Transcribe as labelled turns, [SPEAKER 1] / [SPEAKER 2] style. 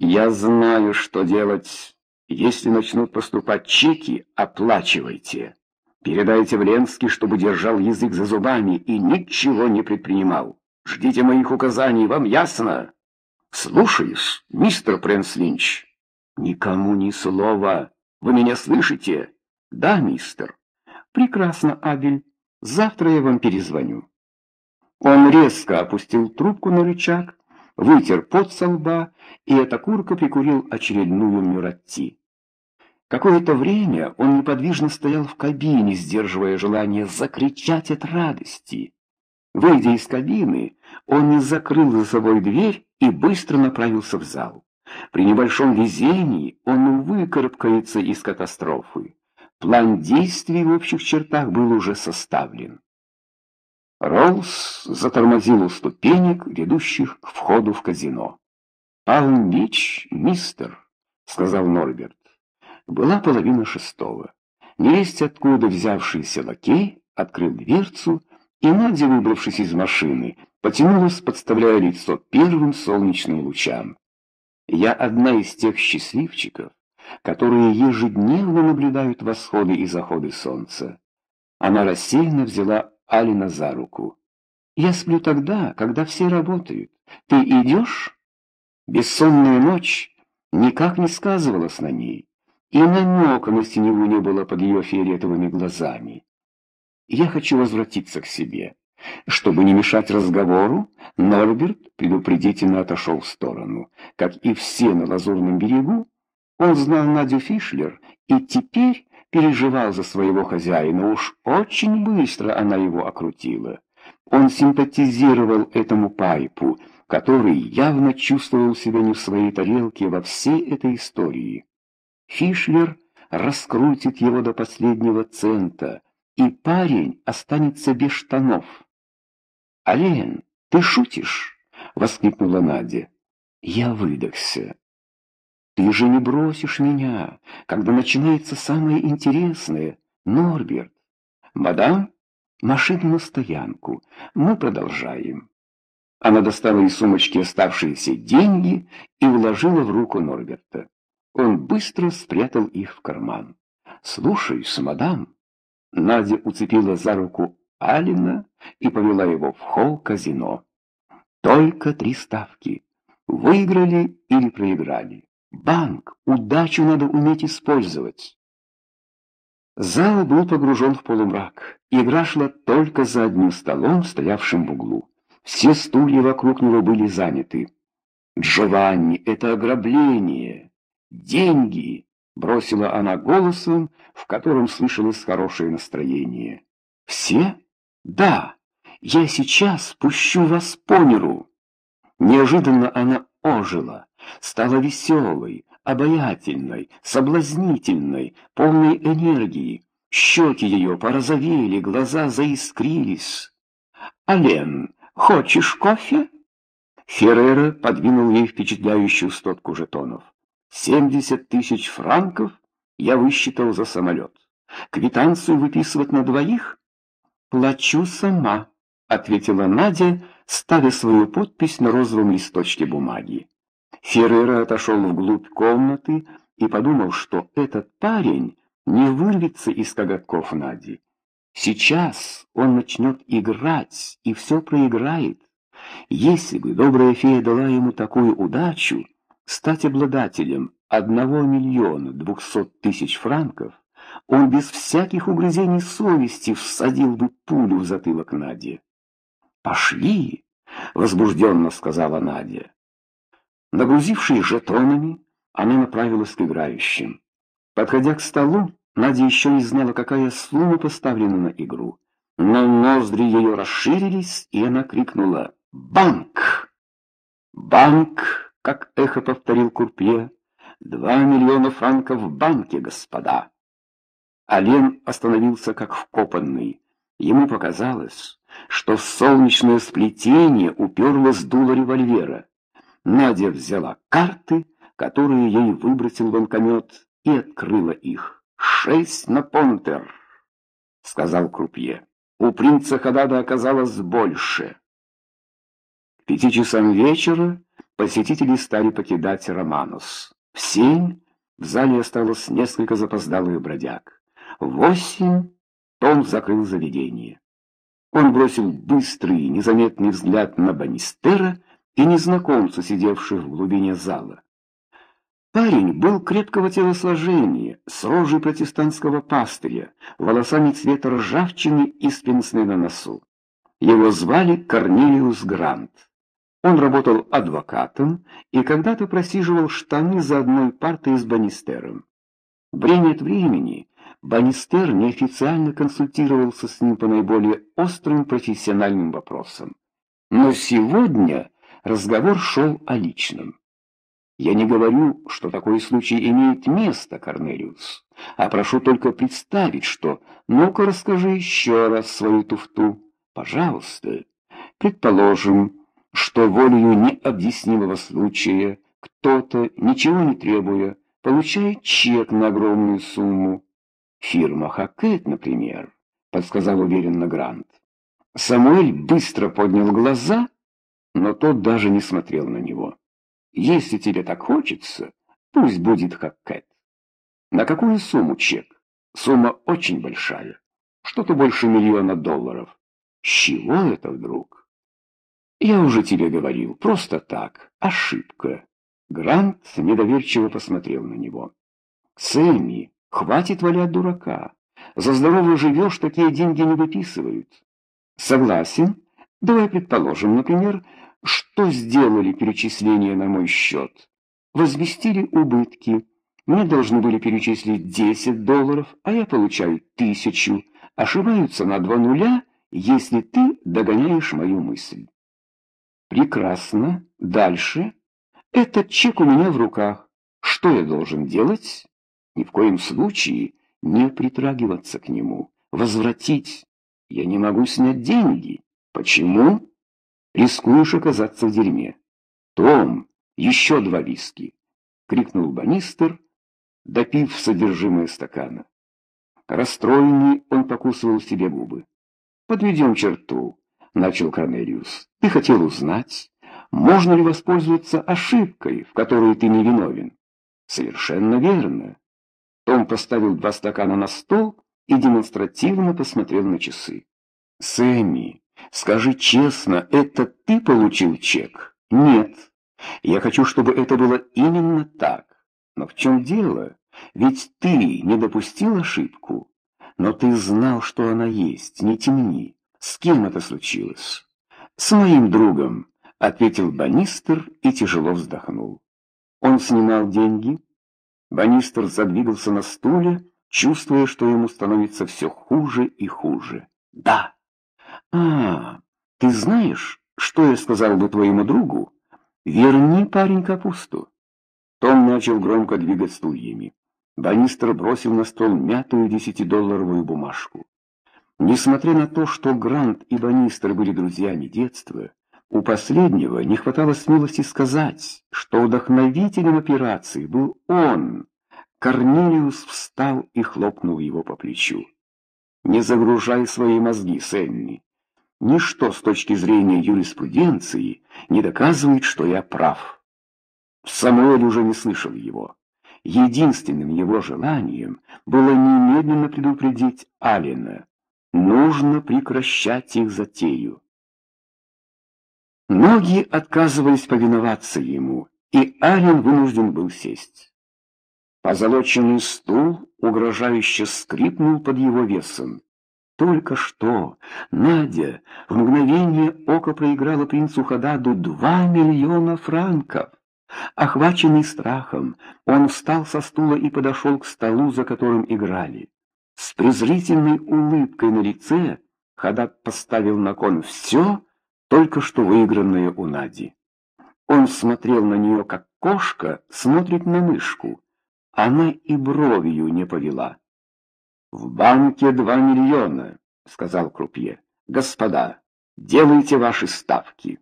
[SPEAKER 1] Я знаю, что делать. Если начнут поступать чеки, оплачивайте. Передайте в Ленский, чтобы держал язык за зубами и ничего не предпринимал. Ждите моих указаний, вам ясно? Слушаюсь, мистер Прэнс Линч. Никому ни слова. Вы меня слышите? Да, мистер. Прекрасно, Абель. Завтра я вам перезвоню. Он резко опустил трубку на рычаг, вытер пот со лба и от окурка прикурил очередную мюратти. Какое-то время он неподвижно стоял в кабине, сдерживая желание закричать от радости. Выйдя из кабины, он не закрыл за собой дверь и быстро направился в зал. При небольшом везении он выкарабкается из катастрофы. План действий в общих чертах был уже составлен. Роллс затормозил у ступенек, ведущих к входу в казино. «Палм-Бич, мистер», — сказал Норберт. Была половина шестого. Невесть откуда взявшийся лакей открыл дверцу, и Надя, выбравшись из машины, потянулась, подставляя лицо первым солнечным лучам. Я одна из тех счастливчиков, которые ежедневно наблюдают восходы и заходы солнца. Она рассеянно взяла Алина за руку. «Я сплю тогда, когда все работают. Ты идешь?» Бессонная ночь никак не сказывалась на ней, и намека на синеву не было под ее фиолетовыми глазами. «Я хочу возвратиться к себе». Чтобы не мешать разговору, Норберт предупредительно отошел в сторону. Как и все на Лазурном берегу, он знал Надю Фишлер и теперь переживал за своего хозяина, уж очень быстро она его окрутила. Он симпатизировал этому пайпу, который явно чувствовал себя не в своей тарелке во всей этой истории. Фишлер раскрутит его до последнего цента, и парень останется без штанов. «Ален, ты шутишь?» — воскликнула Надя. Я выдохся. Ты же не бросишь меня, когда начинается самое интересное, Норберт. Мадам, машину на стоянку. Мы продолжаем. Она достала из сумочки оставшиеся деньги и вложила в руку Норберта. Он быстро спрятал их в карман. «Слушаюсь, мадам». Надя уцепила за руку Алина и повела его в холл казино. Только три ставки. Выиграли или проиграли. Банк, удачу надо уметь использовать. Зал был погружен в полумрак. Игра шла только за одним столом, стоявшим в углу. Все стулья вокруг него были заняты. «Джованни, это ограбление! Деньги!» — бросила она голосом, в котором слышалось хорошее настроение. «Все? Да! Я сейчас пущу вас по миру!» Неожиданно она ожила стала веселой, обаятельной, соблазнительной, полной энергии. Щеки ее порозовели, глаза заискрились. «Ален, хочешь кофе?» Феррера подвинул ей впечатляющую стопку жетонов. «Семьдесят тысяч франков я высчитал за самолет. Квитанцию выписывать на двоих?» «Плачу сама», — ответила Надя, ставя свою подпись на розовом листочке бумаги. Феррера отошел вглубь комнаты и подумал, что этот парень не вырвется из коготков Нади. Сейчас он начнет играть и все проиграет. Если бы добрая фея дала ему такую удачу, стать обладателем одного миллиона двухсот тысяч франков, он без всяких угрызений совести всадил бы пулю в затылок Наде. «Пошли!» — возбужденно сказала Надя. Нагрузившись жетонами, она направилась к играющим. Подходя к столу, Надя еще не знала, какая сумма поставлена на игру. Но ноздри ее расширились, и она крикнула «Банк!». «Банк!» — как эхо повторил Курпье. «Два миллиона франков в банке, господа!» Ален остановился как вкопанный. Ему показалось, что в солнечное сплетение уперлось дуло револьвера. Надя взяла карты, которые ей выбросил банкомет, и открыла их. «Шесть на понтер», — сказал Крупье. «У принца Хадада оказалось больше». пяти часам вечера посетители стали покидать Романус. В семь в зале осталось несколько запоздалых бродяг. В восемь Том закрыл заведение. Он бросил быстрый, незаметный взгляд на Банистера и незнакомца, сидевших в глубине зала. Парень был крепкого телосложения, с рожей протестантского пастыря, волосами цвета ржавчины и с на носу. Его звали Корнелиус Грант. Он работал адвокатом и когда-то просиживал штаны за одной партой с Банистером. Время от времени Банистер неофициально консультировался с ним по наиболее острым профессиональным вопросам. Но сегодня разговор шел о личном. Я не говорю, что такой случай имеет место, Корнелиус, а прошу только представить, что... Ну-ка расскажи еще раз свою туфту. Пожалуйста. Предположим, что волею необъяснимого случая кто-то, ничего не требуя, получает чек на огромную сумму. Фирма Хакет, например, подсказал уверенно Грант. Самуэль быстро поднял глаза, но тот даже не смотрел на него. Если тебе так хочется, пусть будет как Кэт. На какую сумму чек? Сумма очень большая. Что-то больше миллиона долларов. С чего это вдруг? Я уже тебе говорил, просто так, ошибка. Грант недоверчиво посмотрел на него. Сэмми, хватит валять дурака. За здорово живешь, такие деньги не выписывают. Согласен? Давай предположим, например, что сделали перечисления на мой счет? Возместили убытки. Мне должны были перечислить 10 долларов, а я получаю тысячу. Ошибаются на два нуля, если ты догоняешь мою мысль. Прекрасно. Дальше. Этот чек у меня в руках. Что я должен делать? Ни в коем случае не притрагиваться к нему. Возвратить. Я не могу снять деньги. Почему? Рискуешь оказаться в дерьме. Том, еще два виски, крикнул Банистер, допив содержимое стакана. Расстроенный, он покусывал себе губы. Подведем черту, начал Корнелиус. Ты хотел узнать, можно ли воспользоваться ошибкой, в которой ты не виновен? Совершенно верно. Том поставил два стакана на стол и демонстративно посмотрел на часы. Сэмми, Скажи честно, это ты получил чек? Нет. Я хочу, чтобы это было именно так. Но в чем дело? Ведь ты не допустил ошибку. Но ты знал, что она есть, не темни. С кем это случилось? С моим другом, ответил Банистер и тяжело вздохнул. Он снимал деньги. Банистер задвигался на стуле, чувствуя, что ему становится все хуже и хуже. Да. «А, ты знаешь, что я сказал бы твоему другу? Верни, парень, капусту». Том начал громко двигать стульями. Банистер бросил на стол мятую десятидолларовую бумажку. Несмотря на то, что Грант и Банистер были друзьями детства, у последнего не хватало смелости сказать, что вдохновителем операции был он. Корнелиус встал и хлопнул его по плечу. «Не загружай свои мозги, Сэмми. Ничто с точки зрения юриспруденции не доказывает, что я прав. Самуэль уже не слышал его. Единственным его желанием было немедленно предупредить Алина. Нужно прекращать их затею. Ноги отказывались повиноваться ему, и Ален вынужден был сесть. Позолоченный стул угрожающе скрипнул под его весом. Только что Надя в мгновение ока проиграла принцу Хададу два миллиона франков. Охваченный страхом, он встал со стула и подошел к столу, за которым играли. С презрительной улыбкой на лице Хадад поставил на кон все, только что выигранное у Нади. Он смотрел на нее, как кошка смотрит на мышку. Она и бровью не повела. «В банке два миллиона», — сказал крупье. «Господа, делайте ваши ставки».